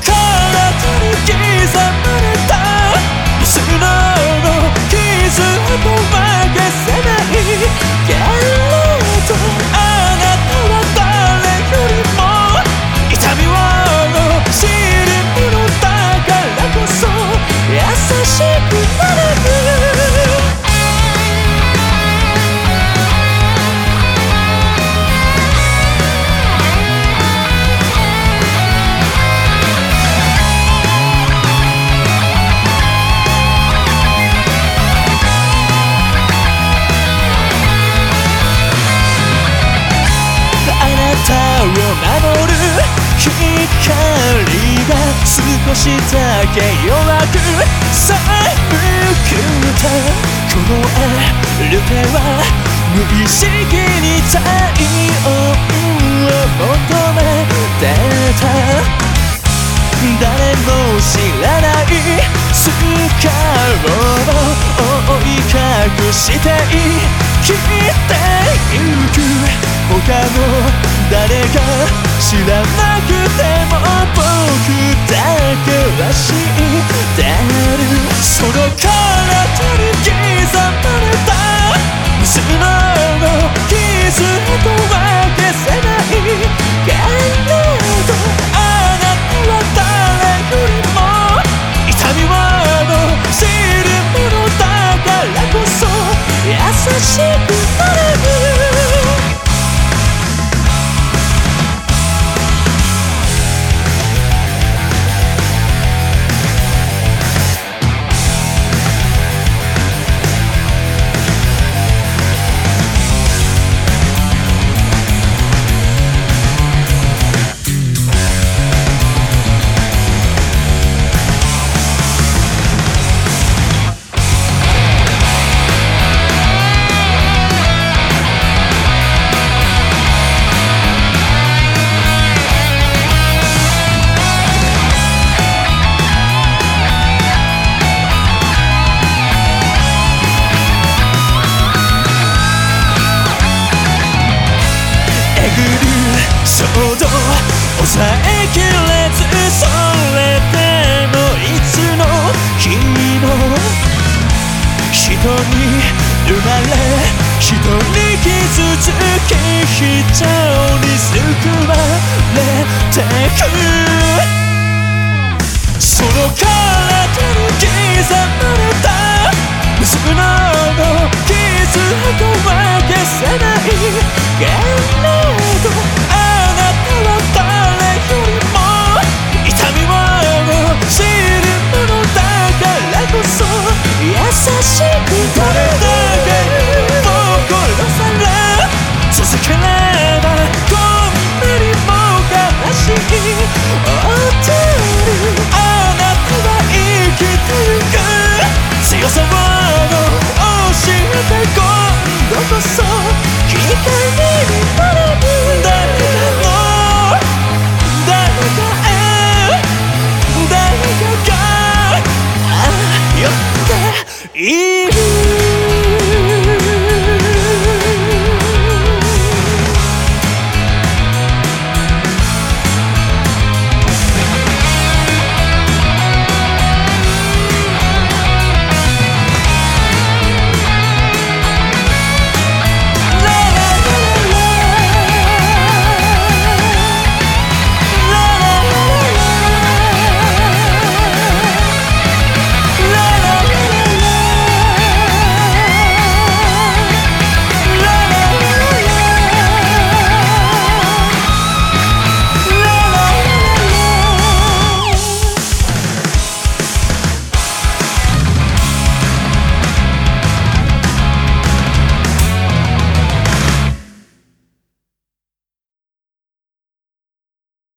から刻むが少しだけ弱くさえくったこのエルペは無意識に太陽を求めてた誰も知らないスカを追い隠して生知ってるその声えきれずそれでもいつの日も人に生まれ人に傷つき人に救われてく。その体に刻まれた無数の傷跡は消せない